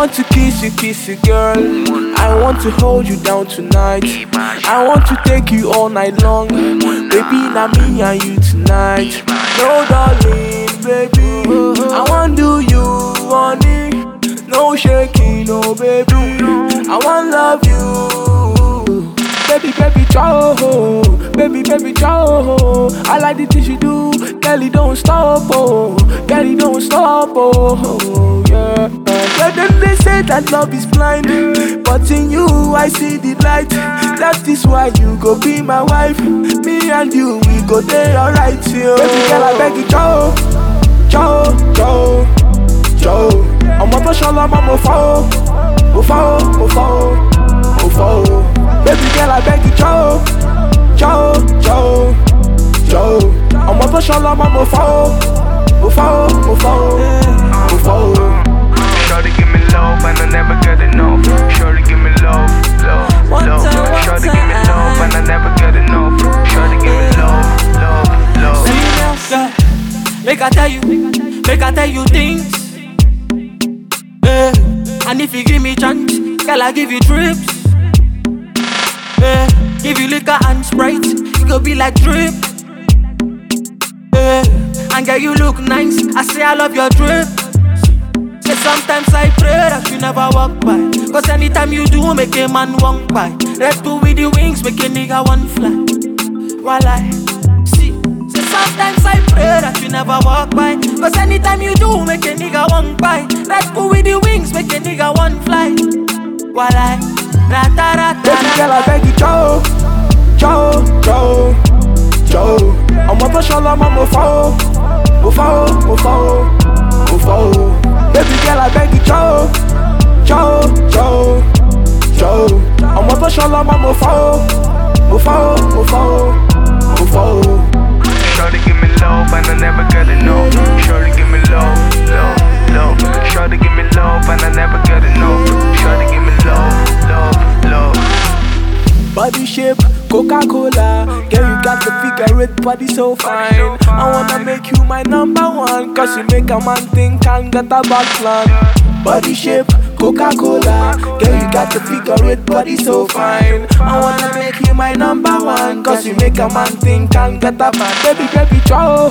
want to kiss you, kiss you, girl. I want to hold you down tonight. I want to take you all night long. Baby, now me and you tonight. No, darling, baby. I want to do you, honey. No shaking, no, baby. I want love you. Baby, baby, ciao. Baby, baby, ciao. I like the things you do. Girl, don't stop, oh. Girl, don't stop, oh. That love is blind. But in you, I see the light. That is why you go be my wife. Me and you, we go there, alright, yeah. Baby, girl, I beg you, ciao. Ciao, ciao, ciao. ọmọ tó ṣọlọ mọ mo fọ o mo fọ o mo fọ o mo fọ o baby girl abeg you jọ o jọ o jọ o jọ o ọmọ tó ṣọlọ mọ mo fọ o you, make I tell you things. Eh, And if you give me chance, girl, I give you trips. Eh, Give you liquor and sprite, it go be like drip. Eh, And girl, you look nice, I say I love your drip. Say sometimes I pray that you never walk by. Cause anytime you do, make a man walk by. Red bull with the wings, make a nigga one fly. While I say sometimes I pray that you never walk by. Cause anytime you do, make a nigga one by. Red bull with the wings, make a nigga one fly. While I rata rata baby girl abeg you jọ o jọ o jọ o jọ o ọmọ tó ṣọlọ mọ mo fọ o mo fọ mo fọ mo fọ baby girl you jọ o jọ o jọ o jọ o ọmọ tó ṣọlọ mọ Body shape, Coca-Cola Girl, you got the figure eight body so fine. I wanna make you my number one Cause you make a man think and get a bad plan. Body shape, Coca-Cola Girl, you got the figure eight body so fine. I wanna make you my number one Cause you make a man think and get a bad Baby, baby, ciao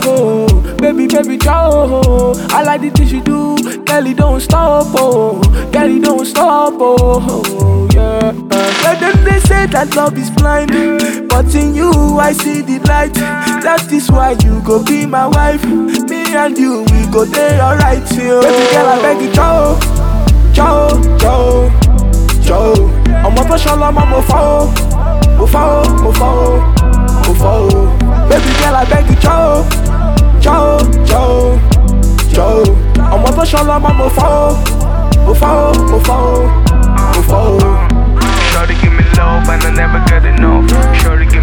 Baby, baby, ciao I like the things you do Girl, you don't stop, oh. Girl, you don't stop, oh Yeah, then they say that love is blind. But in you I see the light. That is why you go be my wife. Me and you we go there alright yeah. Baby girl I beg you ciao Ciao, ciao, ọmọ tó ṣọlọ mọ mo fọ o oh. mo fọ o oh, mo fọ o oh. mo fọ o Baby girl I beg you ciao Ciao, ciao, ọmọ tó ṣọlọ mọ mo fọ o mo fọ o mo fọ o mo fọ o. Love and I never get enough. Shorty give